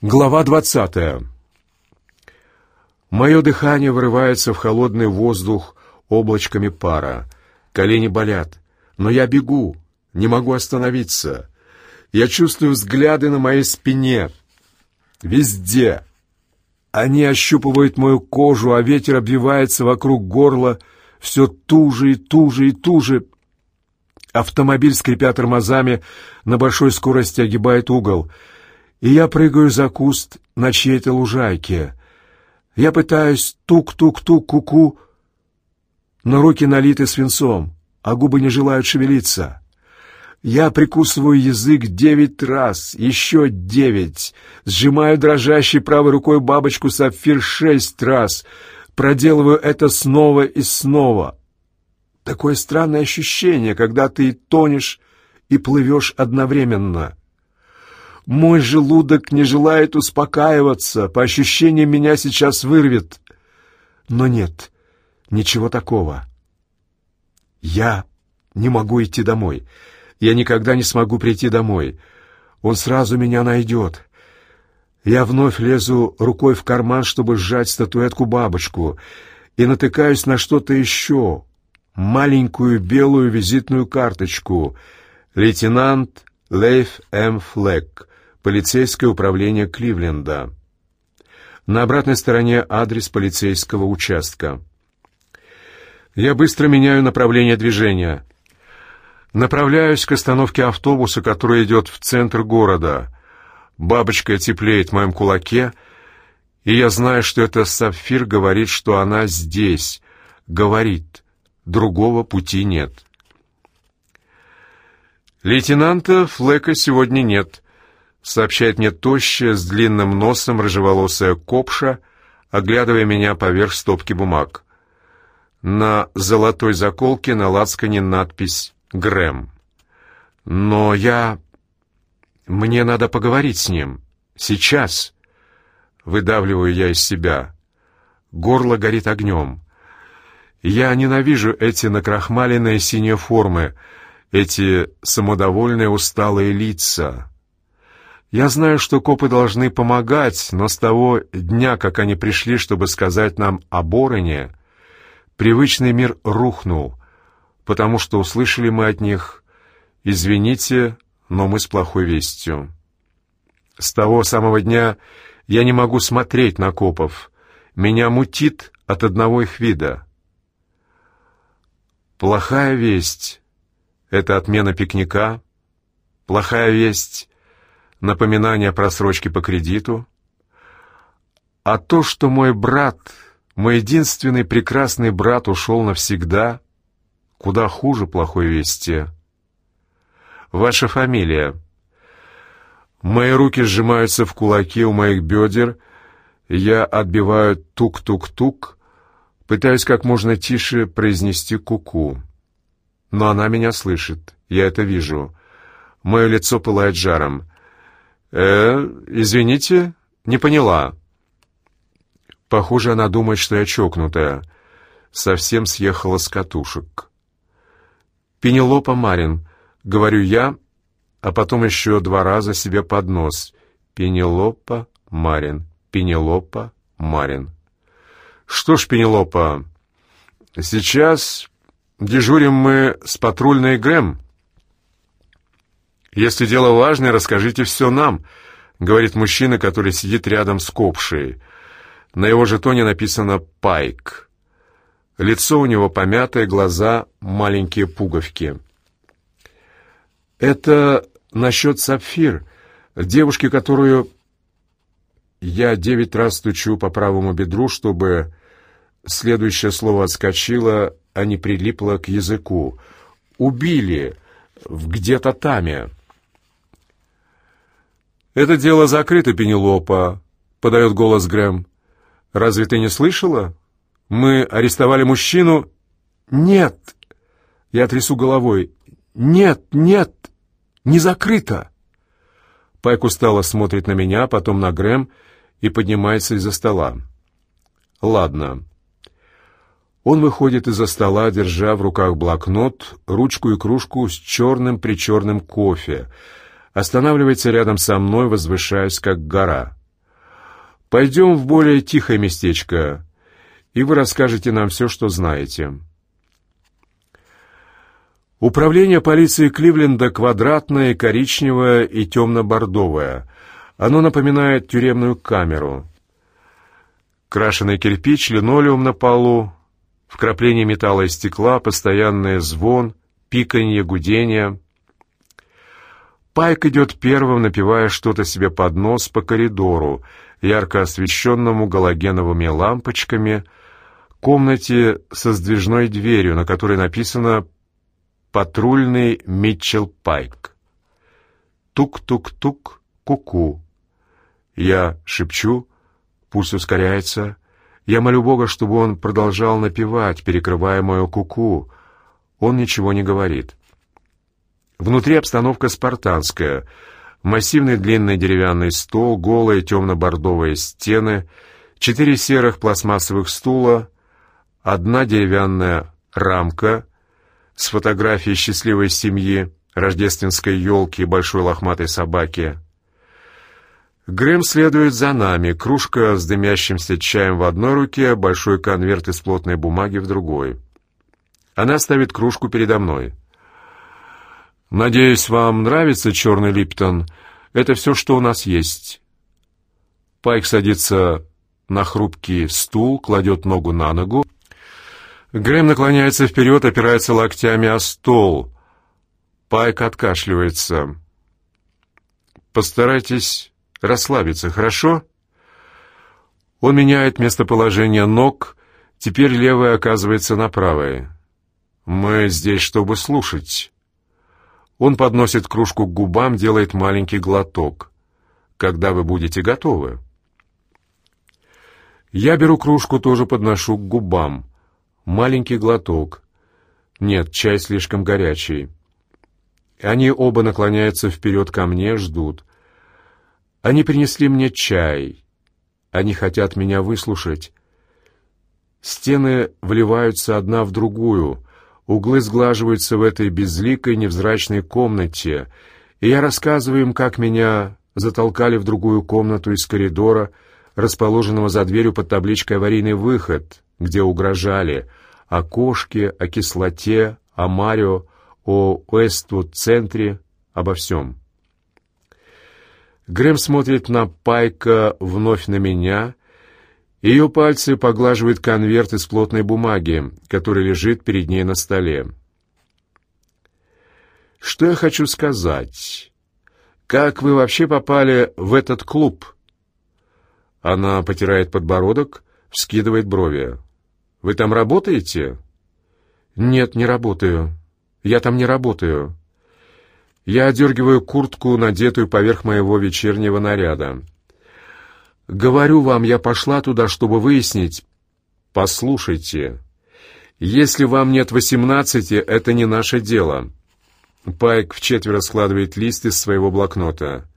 Глава двадцатая. Мое дыхание вырывается в холодный воздух облачками пара. Колени болят, но я бегу, не могу остановиться. Я чувствую взгляды на моей спине. Везде. Они ощупывают мою кожу, а ветер обвивается вокруг горла все туже и туже и туже. Автомобиль, скрипя тормозами, на большой скорости огибает угол — и я прыгаю за куст на чьей-то лужайке. Я пытаюсь тук-тук-тук ку-ку, но руки налиты свинцом, а губы не желают шевелиться. Я прикусываю язык девять раз, еще девять, сжимаю дрожащей правой рукой бабочку сапфир шесть раз, проделываю это снова и снова. Такое странное ощущение, когда ты тонешь и плывешь одновременно. Мой желудок не желает успокаиваться, по ощущениям меня сейчас вырвет. Но нет, ничего такого. Я не могу идти домой. Я никогда не смогу прийти домой. Он сразу меня найдет. Я вновь лезу рукой в карман, чтобы сжать статуэтку-бабочку, и натыкаюсь на что-то еще. Маленькую белую визитную карточку. Лейтенант Лейф М. Флэк полицейское управление Кливленда. На обратной стороне адрес полицейского участка. Я быстро меняю направление движения. Направляюсь к остановке автобуса, который идет в центр города. Бабочка теплеет в моем кулаке, и я знаю, что это Сапфир говорит, что она здесь. Говорит. Другого пути нет. Лейтенанта Флека сегодня нет сообщает мне тощая, с длинным носом, рыжеволосая копша, оглядывая меня поверх стопки бумаг. На золотой заколке на лацкане надпись «Грэм». Но я... Мне надо поговорить с ним. Сейчас. Выдавливаю я из себя. Горло горит огнем. Я ненавижу эти накрахмаленные синие формы, эти самодовольные усталые лица. Я знаю, что копы должны помогать, но с того дня, как они пришли, чтобы сказать нам о Бороне, привычный мир рухнул, потому что услышали мы от них «Извините, но мы с плохой вестью». С того самого дня я не могу смотреть на копов. Меня мутит от одного их вида. Плохая весть — это отмена пикника. Плохая весть напоминание о просрочке по кредиту, а то, что мой брат, мой единственный прекрасный брат ушел навсегда, куда хуже плохой вести. Ваша фамилия. Мои руки сжимаются в кулаки у моих бедер, я отбиваю тук-тук-тук, пытаюсь как можно тише произнести куку. -ку. Но она меня слышит, я это вижу. Мое лицо пылает жаром. «Э, извините, не поняла». Похоже, она думает, что я чокнутая. Совсем съехала с катушек. «Пенелопа Марин», — говорю я, а потом еще два раза себе под нос. «Пенелопа Марин, Пенелопа Марин». «Что ж, Пенелопа, сейчас дежурим мы с патрульной Грэм». «Если дело важное, расскажите все нам», — говорит мужчина, который сидит рядом с копшей. На его жетоне написано «Пайк». Лицо у него помятое, глаза — маленькие пуговки. «Это насчет Сапфир, девушки, которую...» Я девять раз стучу по правому бедру, чтобы следующее слово отскочило, а не прилипло к языку. «Убили в где-то таме». «Это дело закрыто, Пенелопа», — подает голос Грэм. «Разве ты не слышала? Мы арестовали мужчину...» «Нет!» Я трясу головой. «Нет, нет, не закрыто!» Пайк устало смотрит на меня, потом на Грэм и поднимается из-за стола. «Ладно». Он выходит из-за стола, держа в руках блокнот, ручку и кружку с черным-причерным кофе — останавливается рядом со мной, возвышаясь как гора. Пойдем в более тихое местечко, и вы расскажете нам все, что знаете». Управление полиции Кливленда квадратное, коричневое и темно-бордовое. Оно напоминает тюремную камеру. Крашеный кирпич, линолеум на полу, вкрапление металла и стекла, постоянный звон, пиканье, гудение. Пайк идет первым, напивая что-то себе под нос по коридору, ярко освещенному галогеновыми лампочками, комнате со сдвижной дверью, на которой написано патрульный Митчелл Пайк. Тук-тук-тук, ку-ку. Я шепчу, пульс ускоряется. Я молю Бога, чтобы он продолжал напевать, перекрывая мое куку. -ку. Он ничего не говорит. Внутри обстановка спартанская. Массивный длинный деревянный стол, голые темно-бордовые стены, четыре серых пластмассовых стула, одна деревянная рамка с фотографией счастливой семьи, рождественской елки и большой лохматой собаки. Грэм следует за нами, кружка с дымящимся чаем в одной руке, большой конверт из плотной бумаги в другой. Она ставит кружку передо мной. «Надеюсь, вам нравится черный Липтон? Это все, что у нас есть». Пайк садится на хрупкий стул, кладет ногу на ногу. Грэм наклоняется вперед, опирается локтями о стол. Пайк откашливается. «Постарайтесь расслабиться, хорошо?» Он меняет местоположение ног, теперь левая оказывается на правой. «Мы здесь, чтобы слушать». Он подносит кружку к губам, делает маленький глоток. «Когда вы будете готовы?» Я беру кружку, тоже подношу к губам. Маленький глоток. Нет, чай слишком горячий. Они оба наклоняются вперед ко мне, ждут. Они принесли мне чай. Они хотят меня выслушать. Стены вливаются одна в другую. Углы сглаживаются в этой безликой невзрачной комнате, и я рассказываю им, как меня затолкали в другую комнату из коридора, расположенного за дверью под табличкой «Аварийный выход», где угрожали о кошке, о кислоте, о Марио, о Уэствуд-центре, обо всем. Грэм смотрит на Пайка, вновь на меня, ее пальцы поглаживают конверт из плотной бумаги, который лежит перед ней на столе. «Что я хочу сказать? Как вы вообще попали в этот клуб?» Она потирает подбородок, вскидывает брови. «Вы там работаете?» «Нет, не работаю. Я там не работаю. Я одергиваю куртку, надетую поверх моего вечернего наряда. Говорю вам, я пошла туда, чтобы выяснить. Послушайте, если вам нет восемнадцати, это не наше дело. Пайк вчетверо складывает лист из своего блокнота.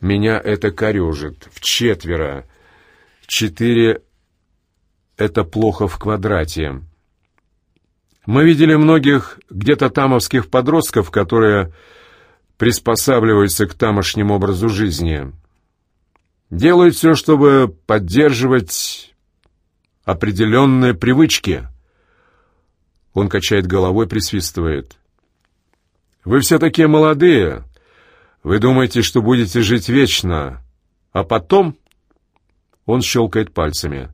Меня это корежит. Вчетверо. Четыре — это плохо в квадрате. Мы видели многих где-то тамовских подростков, которые приспосабливаются к тамошнему образу жизни делают все, чтобы поддерживать определенные привычки. Он качает головой, присвистывает. «Вы все такие молодые. Вы думаете, что будете жить вечно. А потом...» Он щелкает пальцами.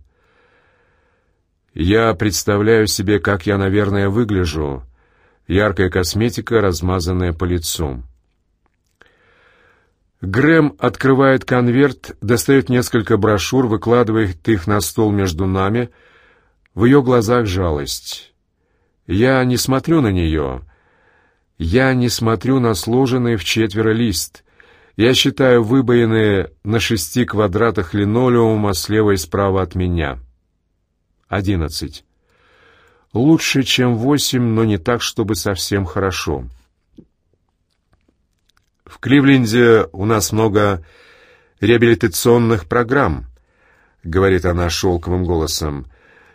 «Я представляю себе, как я, наверное, выгляжу. Яркая косметика, размазанная по лицу». Грэм открывает конверт, достает несколько брошюр, выкладывает их на стол между нами. В ее глазах жалость. Я не смотрю на нее. Я не смотрю на сложенный в четверо лист. Я считаю выбоины на шести квадратах линолеума слева и справа от меня. Одиннадцать. Лучше, чем восемь, но не так, чтобы совсем хорошо. В Кливленде у нас много реабилитационных программ, говорит она шелковым голосом.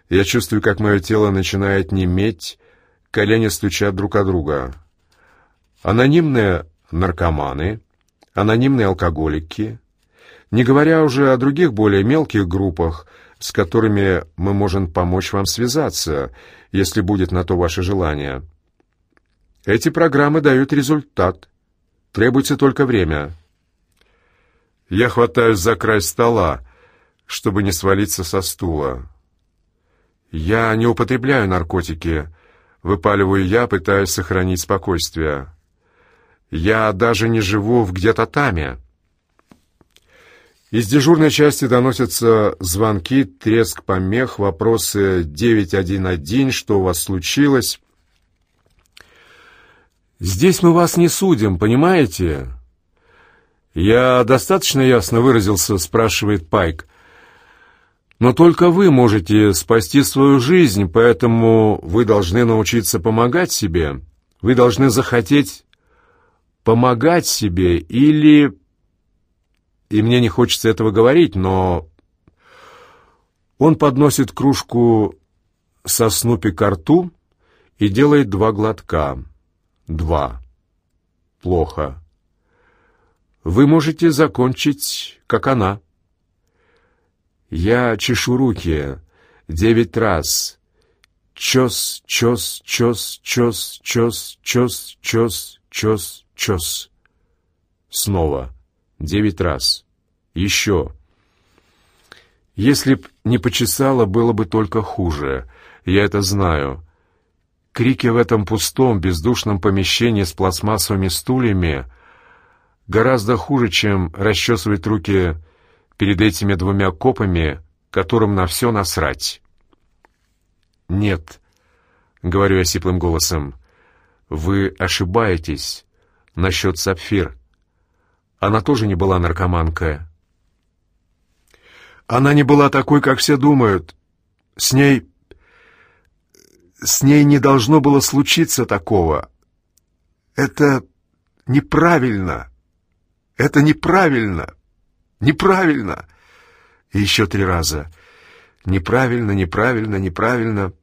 Я чувствую, как мое тело начинает неметь, колени стучат друг о друга. Анонимные наркоманы, анонимные алкоголики, Не говоря уже о других более мелких группах, с которыми мы можем помочь вам связаться, если будет на то ваше желание. Эти программы дают результат. Требуется только время. Я хватаюсь за край стола, чтобы не свалиться со стула. Я не употребляю наркотики, выпаливаю я, пытаясь сохранить спокойствие. Я даже не живу в где-то таме. Из дежурной части доносятся звонки, треск помех, вопросы 911, что у вас случилось. Здесь мы вас не судим, понимаете? Я достаточно ясно выразился, спрашивает Пайк. Но только вы можете спасти свою жизнь, поэтому вы должны научиться помогать себе. Вы должны захотеть помогать себе или и мне не хочется этого говорить, но... Он подносит кружку со снупи к рту и делает два глотка. Два. Плохо. Вы можете закончить, как она. Я чешу руки девять раз. Чос, чос, чос, чос, чос, чос, чос, чос, чос. Снова девять раз. Еще. Если б не почесала, было бы только хуже. Я это знаю. Крики в этом пустом, бездушном помещении с пластмассовыми стульями гораздо хуже, чем расчесывать руки перед этими двумя копами, которым на все насрать. «Нет», — говорю я сиплым голосом, — «вы ошибаетесь насчет Сапфир. Она тоже не была наркоманка. Она не была такой, как все думают. С ней... С ней не должно было случиться такого. Это неправильно. Это неправильно. Неправильно. И еще три раза. Неправильно, неправильно, неправильно.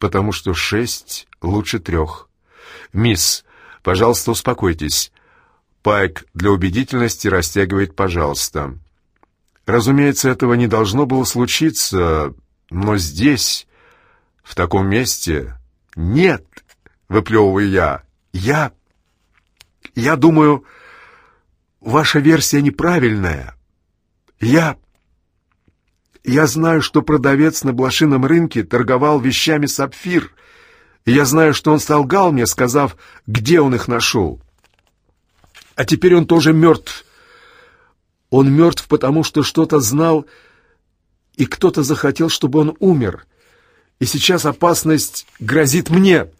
Потому что шесть лучше трех. Мисс, пожалуйста, успокойтесь. Пайк для убедительности растягивает «пожалуйста». Разумеется, этого не должно было случиться, но здесь, в таком месте... Нет, выплевываю я. Я... Я думаю, ваша версия неправильная. Я... Я знаю, что продавец на блошином рынке торговал вещами сапфир, я знаю, что он солгал мне, сказав, где он их нашел. А теперь он тоже мертв. Он мертв, потому что что-то знал, и кто-то захотел, чтобы он умер. И сейчас опасность грозит мне.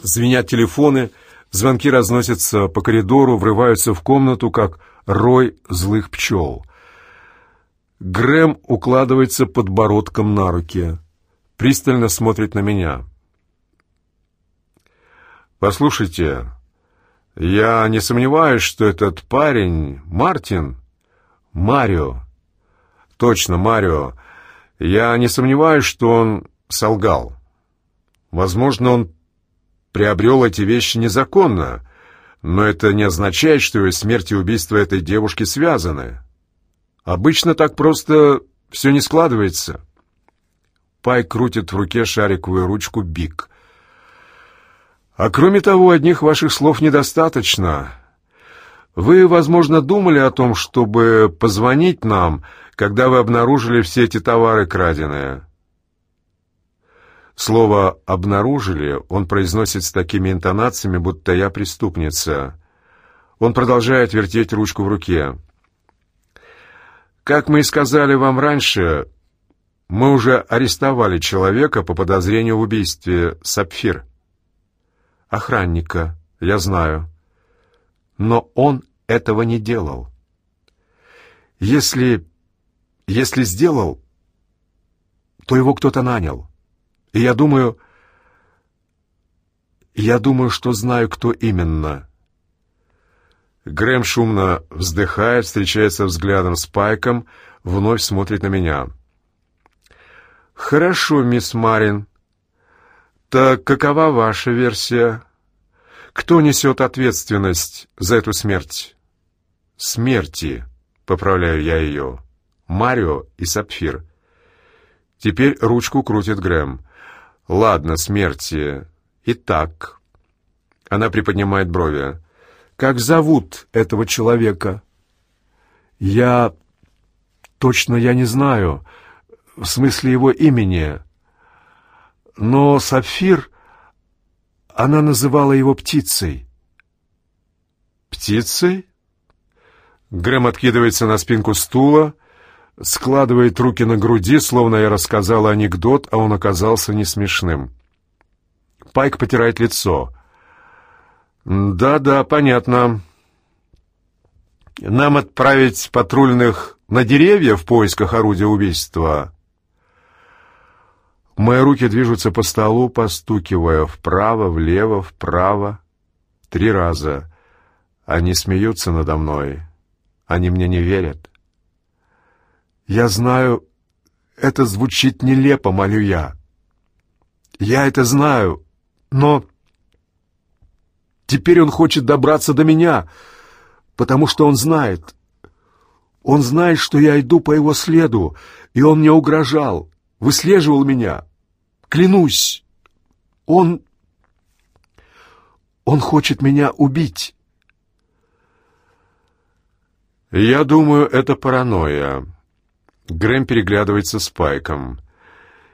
Звенят телефоны, звонки разносятся по коридору, врываются в комнату, как рой злых пчел. Грэм укладывается подбородком на руки, пристально смотрит на меня. «Послушайте, я не сомневаюсь, что этот парень, Мартин, Марио, точно Марио, я не сомневаюсь, что он солгал. Возможно, он приобрел эти вещи незаконно, но это не означает, что его смерть и убийство этой девушки связаны. Обычно так просто все не складывается. Пай крутит в руке шариковую ручку Биг. А кроме того, одних ваших слов недостаточно. Вы, возможно, думали о том, чтобы позвонить нам, когда вы обнаружили все эти товары краденые. Слово «обнаружили» он произносит с такими интонациями, будто я преступница. Он продолжает вертеть ручку в руке. Как мы и сказали вам раньше, мы уже арестовали человека по подозрению в убийстве Сапфир охранника, я знаю. Но он этого не делал. Если... если сделал, то его кто-то нанял. И я думаю... Я думаю, что знаю, кто именно. Грэм шумно вздыхает, встречается взглядом с Пайком, вновь смотрит на меня. «Хорошо, мисс Марин. «Так какова ваша версия? Кто несет ответственность за эту смерть? смерти», — поправляю я ее. «Марио и Сапфир». Теперь ручку крутит Грэм. «Ладно, смерти. Итак...» Она приподнимает брови. «Как зовут этого человека?» «Я... точно я не знаю. В смысле его имени. Но Сапфир... Она называла его птицей». «Птицей?» Грэм откидывается на спинку стула, складывает руки на груди, словно я рассказал анекдот, а он оказался не смешным. Пайк потирает лицо. «Да-да, понятно. Нам отправить патрульных на деревья в поисках орудия убийства?» Мои руки движутся по столу, постукивая вправо, влево, вправо. Три раза. Они смеются надо мной. Они мне не верят. Я знаю, это звучит нелепо, молю я. Я это знаю, но теперь он хочет добраться до меня, потому что он знает. Он знает, что я иду по его следу, и он мне угрожал, выслеживал меня. Клянусь, он... Он хочет меня убить. «Я думаю, это паранойя». Грэм переглядывается с Пайком.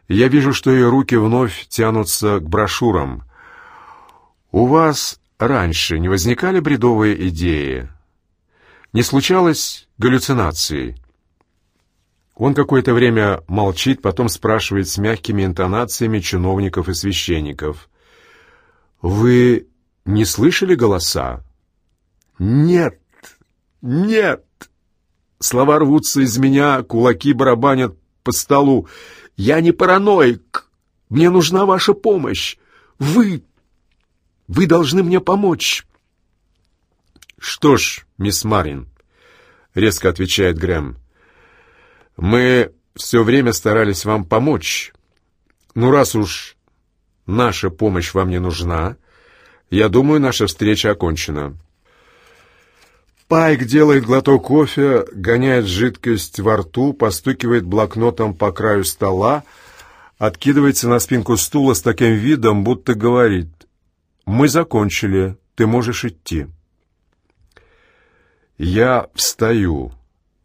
Я вижу, что ее руки вновь тянутся к брошюрам. «У вас раньше не возникали бредовые идеи? Не случалось галлюцинаций?» Он какое-то время молчит, потом спрашивает с мягкими интонациями чиновников и священников. «Вы не слышали голоса?» «Нет, нет!» Слова рвутся из меня, кулаки барабанят по столу. «Я не параноик! Мне нужна ваша помощь! Вы... вы должны мне помочь!» «Что ж, мисс Марин», — резко отвечает Грэм, — «мы все время старались вам помочь. Ну, раз уж наша помощь вам не нужна, я думаю, наша встреча окончена». Пайк делает глоток кофе, гоняет жидкость во рту, постукивает блокнотом по краю стола, откидывается на спинку стула с таким видом, будто говорит «Мы закончили, ты можешь идти». Я встаю,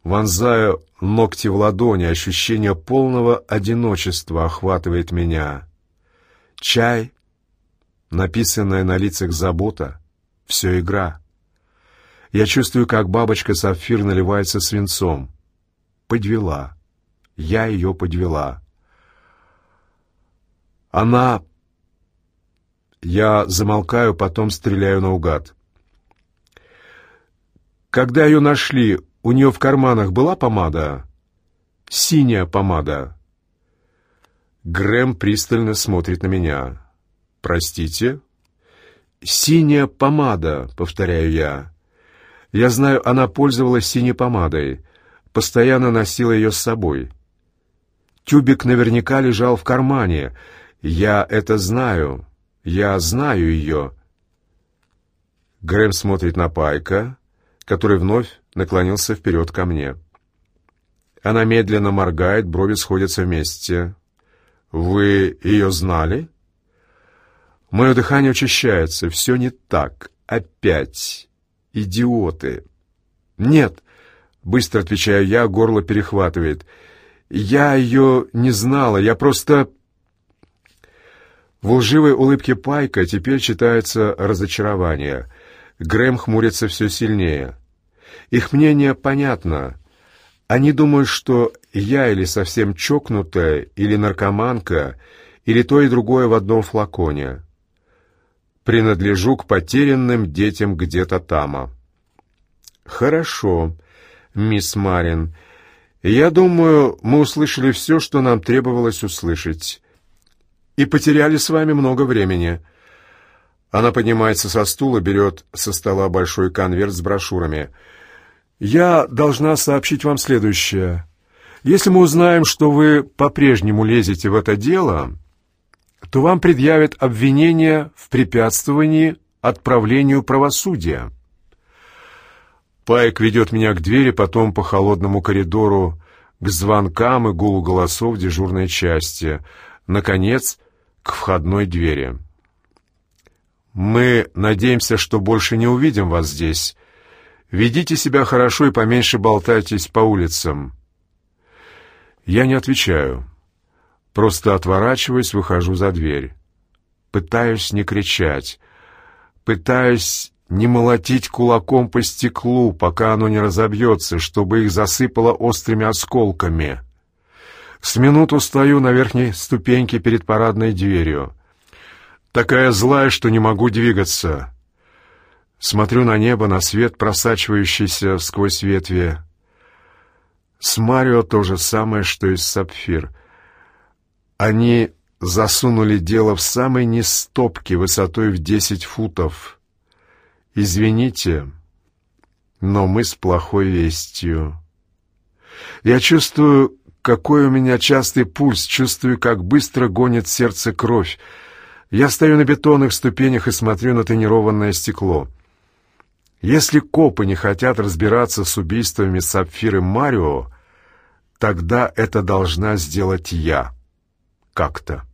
вонзаю ногти в ладони, ощущение полного одиночества охватывает меня. Чай, написанная на лицах забота, все игра. Я чувствую, как бабочка сапфир наливается свинцом. Подвела. Я ее подвела. Она... Я замолкаю, потом стреляю наугад. Когда ее нашли, у нее в карманах была помада? Синяя помада. Грэм пристально смотрит на меня. «Простите?» «Синяя помада», — повторяю я. Я знаю, она пользовалась синей помадой, постоянно носила ее с собой. Тюбик наверняка лежал в кармане. Я это знаю. Я знаю ее. Грэм смотрит на Пайка, который вновь наклонился вперед ко мне. Она медленно моргает, брови сходятся вместе. «Вы ее знали?» Мое дыхание учащается. Все не так. Опять идиоты. Нет, быстро отвечаю я, горло перехватывает. Я ее не знала, я просто... В лживой улыбке Пайка теперь читается разочарование. Грэм хмурится все сильнее. Их мнение понятно. Они думают, что я или совсем чокнутая, или наркоманка, или то и другое в одном флаконе принадлежу к потерянным детям где-то тама. Хорошо, мисс Марин. Я думаю, мы услышали все, что нам требовалось услышать. И потеряли с вами много времени. Она поднимается со стула, берет со стола большой конверт с брошюрами. Я должна сообщить вам следующее. Если мы узнаем, что вы по-прежнему лезете в это дело, то вам предъявят обвинение в препятствовании отправлению правосудия. Пайк ведет меня к двери, потом по холодному коридору, к звонкам и гулу голосов дежурной части. Наконец, к входной двери. «Мы надеемся, что больше не увидим вас здесь. Ведите себя хорошо и поменьше болтайтесь по улицам». Я не отвечаю. Просто отворачиваюсь, выхожу за дверь. Пытаюсь не кричать. Пытаюсь не молотить кулаком по стеклу, пока оно не разобьется, чтобы их засыпало острыми осколками. С минуту стою на верхней ступеньке перед парадной дверью. Такая злая, что не могу двигаться. Смотрю на небо, на свет, просачивающийся сквозь ветви. С Марио то же самое, что и с Сапфир. Они засунули дело в самый низ стопки высотой в десять футов — Извините, но мы с плохой вестью. Я чувствую, какой у меня частый пульс, чувствую, как быстро гонит сердце кровь. Я стою на бетонных ступенях и смотрю на тонированное стекло. Если копы не хотят разбираться с убийствами Сапфиры Марио, тогда это должна сделать я. Как-то.